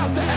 got the